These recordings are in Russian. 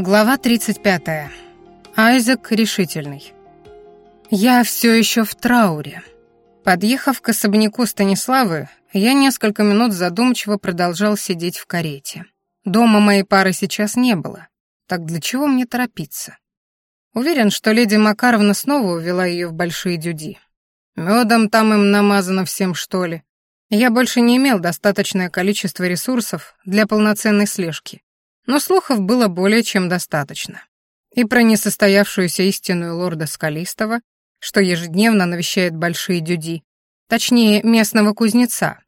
Глава 35. Айзек решительный. Я все еще в трауре. Подъехав к особняку Станиславы, я несколько минут задумчиво продолжал сидеть в карете. Дома моей пары сейчас не было. Так для чего мне торопиться? Уверен, что леди Макаровна снова увела ее в большие дюди. Медом там им намазано всем, что ли. Я больше не имел достаточное количество ресурсов для полноценной слежки но слухов было более чем достаточно. И про несостоявшуюся истинную лорда Скалистого, что ежедневно навещает большие дюди, точнее, местного кузнеца.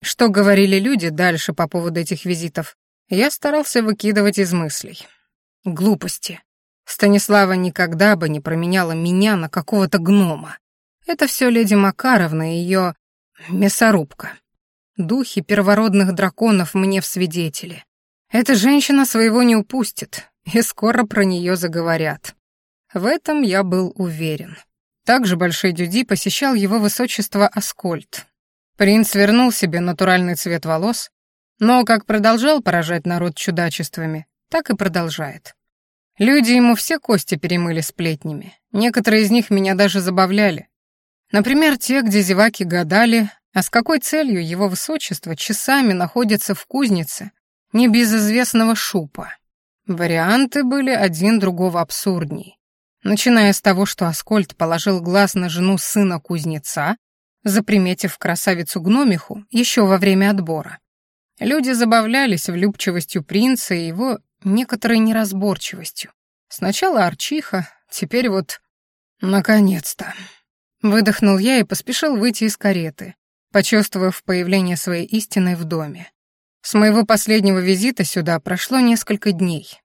Что говорили люди дальше по поводу этих визитов, я старался выкидывать из мыслей. Глупости. Станислава никогда бы не променяла меня на какого-то гнома. Это все леди Макаровна и ее мясорубка. Духи первородных драконов мне в свидетели. Эта женщина своего не упустит, и скоро про нее заговорят. В этом я был уверен. Также Большой Дюди посещал его высочество Аскольд. Принц вернул себе натуральный цвет волос, но как продолжал поражать народ чудачествами, так и продолжает. Люди ему все кости перемыли сплетнями. Некоторые из них меня даже забавляли. Например, те, где зеваки гадали, а с какой целью его высочество часами находится в кузнице, небезызвестного шупа. Варианты были один другого абсурдней. Начиная с того, что Аскольд положил глаз на жену сына кузнеца, заприметив красавицу-гномиху еще во время отбора. Люди забавлялись влюбчивостью принца и его некоторой неразборчивостью. Сначала Арчиха, теперь вот... Наконец-то. Выдохнул я и поспешил выйти из кареты, почувствовав появление своей истины в доме. С моего последнего визита сюда прошло несколько дней.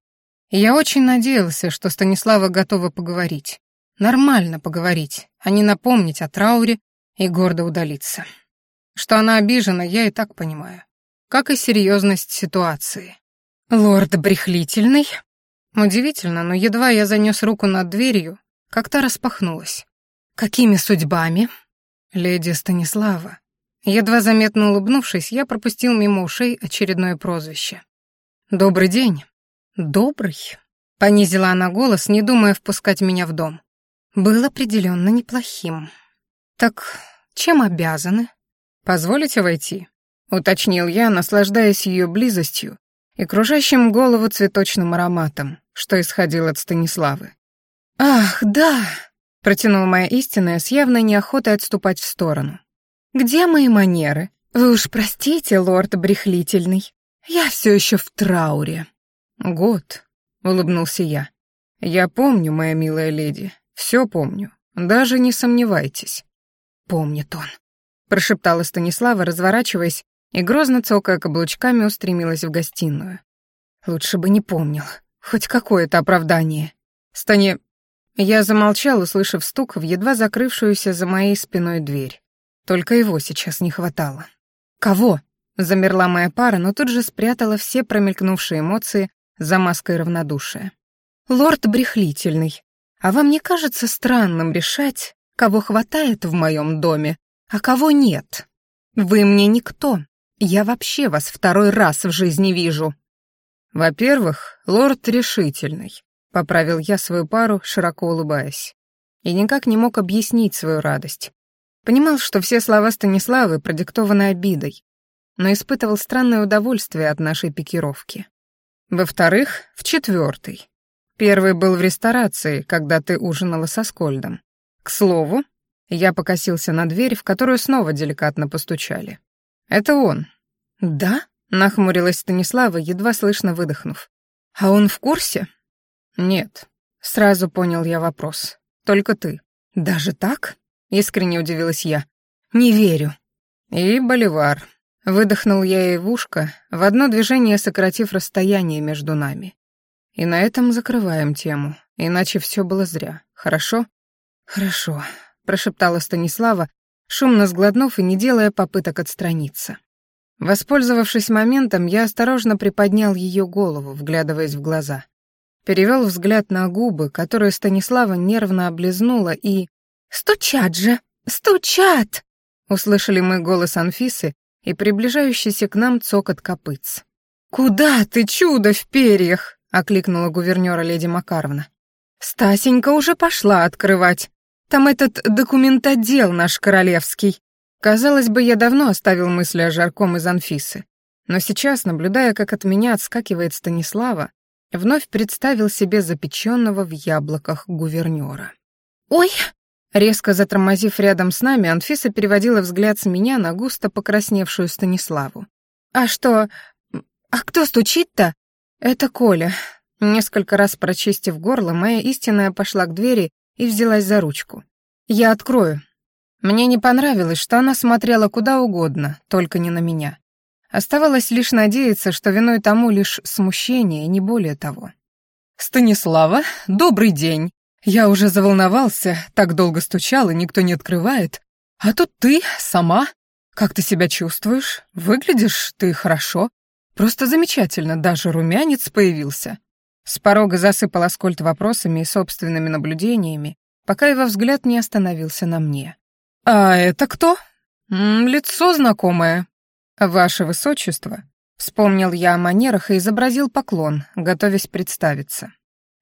Я очень надеялся, что Станислава готова поговорить. Нормально поговорить, а не напомнить о трауре и гордо удалиться. Что она обижена, я и так понимаю. Как и серьезность ситуации. Лорд брехлительный. Удивительно, но едва я занес руку над дверью, как та распахнулась. Какими судьбами? Леди Станислава, Едва заметно улыбнувшись, я пропустил мимо ушей очередное прозвище. «Добрый день». «Добрый», — понизила она голос, не думая впускать меня в дом. «Был определенно неплохим». «Так чем обязаны?» «Позволите войти?» — уточнил я, наслаждаясь ее близостью и кружащим голову цветочным ароматом, что исходил от Станиславы. «Ах, да!» — протянула моя истинная с явной неохотой отступать в сторону. Где мои манеры? Вы уж простите, лорд брехлительный. Я все еще в трауре. Год, улыбнулся я. Я помню, моя милая леди, все помню. Даже не сомневайтесь. Помнит он, прошептала Станислава, разворачиваясь и грозно цокая каблучками устремилась в гостиную. Лучше бы не помнил. Хоть какое-то оправдание. Стане... Я замолчал, услышав стук в едва закрывшуюся за моей спиной дверь. Только его сейчас не хватало. «Кого?» — замерла моя пара, но тут же спрятала все промелькнувшие эмоции за маской равнодушия. «Лорд брехлительный, а вам не кажется странным решать, кого хватает в моем доме, а кого нет? Вы мне никто. Я вообще вас второй раз в жизни вижу». «Во-первых, лорд решительный», — поправил я свою пару, широко улыбаясь. И никак не мог объяснить свою радость. Понимал, что все слова Станиславы продиктованы обидой, но испытывал странное удовольствие от нашей пикировки. Во-вторых, в четвертый. Первый был в ресторации, когда ты ужинала со Скольдом. К слову, я покосился на дверь, в которую снова деликатно постучали. «Это он». «Да?» — нахмурилась Станислава, едва слышно выдохнув. «А он в курсе?» «Нет». Сразу понял я вопрос. «Только ты». «Даже так?» — искренне удивилась я. «Не верю». «И боливар». Выдохнул я ей в ушко, в одно движение сократив расстояние между нами. И на этом закрываем тему, иначе все было зря. Хорошо? Хорошо, прошептала Станислава, шумно сглотнув и не делая попыток отстраниться. Воспользовавшись моментом, я осторожно приподнял ее голову, вглядываясь в глаза. Перевел взгляд на губы, которые Станислава нервно облизнула и «Стучат же! Стучат!» Услышали мы голос Анфисы и приближающийся к нам цокот копыц. «Куда ты, чудо в перьях?» окликнула гувернера леди Макаровна. «Стасенька уже пошла открывать. Там этот документотдел наш королевский». Казалось бы, я давно оставил мысли о жарком из Анфисы. Но сейчас, наблюдая, как от меня отскакивает Станислава, вновь представил себе запеченного в яблоках гувернера. «Ой!» Резко затормозив рядом с нами, Анфиса переводила взгляд с меня на густо покрасневшую Станиславу. «А что? А кто стучит-то?» «Это Коля». Несколько раз прочистив горло, моя истинная пошла к двери и взялась за ручку. «Я открою». Мне не понравилось, что она смотрела куда угодно, только не на меня. Оставалось лишь надеяться, что виной тому лишь смущение, не более того. «Станислава, добрый день!» Я уже заволновался, так долго стучал, и никто не открывает. А тут ты, сама. Как ты себя чувствуешь? Выглядишь ты хорошо. Просто замечательно, даже румянец появился. С порога засыпал Аскольд вопросами и собственными наблюдениями, пока его взгляд не остановился на мне. «А это кто?» «Лицо знакомое». «Ваше высочество», — вспомнил я о манерах и изобразил поклон, готовясь представиться.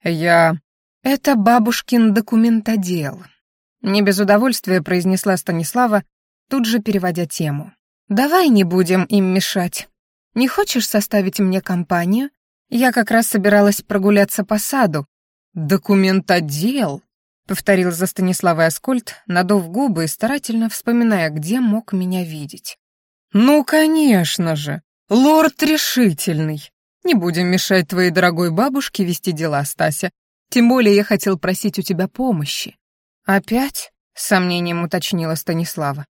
«Я «Это бабушкин документодел», — не без удовольствия произнесла Станислава, тут же переводя тему. «Давай не будем им мешать. Не хочешь составить мне компанию? Я как раз собиралась прогуляться по саду». «Документодел», — повторил за Станиславой Аскольд, надув губы и старательно вспоминая, где мог меня видеть. «Ну, конечно же, лорд решительный. Не будем мешать твоей дорогой бабушке вести дела, Стася. Тем более я хотел просить у тебя помощи». «Опять?» — с сомнением уточнила Станислава.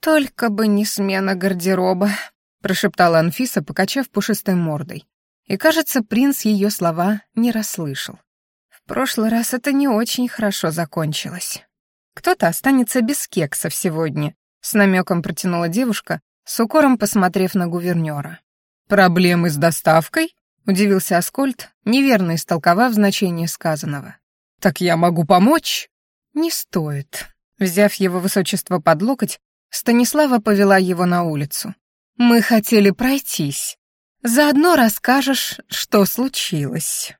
«Только бы не смена гардероба», — прошептала Анфиса, покачав пушистой мордой. И, кажется, принц ее слова не расслышал. В прошлый раз это не очень хорошо закончилось. Кто-то останется без кексов сегодня, с намеком протянула девушка, с укором посмотрев на гувернера. «Проблемы с доставкой?» — удивился Аскольд, неверно истолковав значение сказанного. «Так я могу помочь?» «Не стоит». Взяв его высочество под локоть, Станислава повела его на улицу. «Мы хотели пройтись. Заодно расскажешь, что случилось».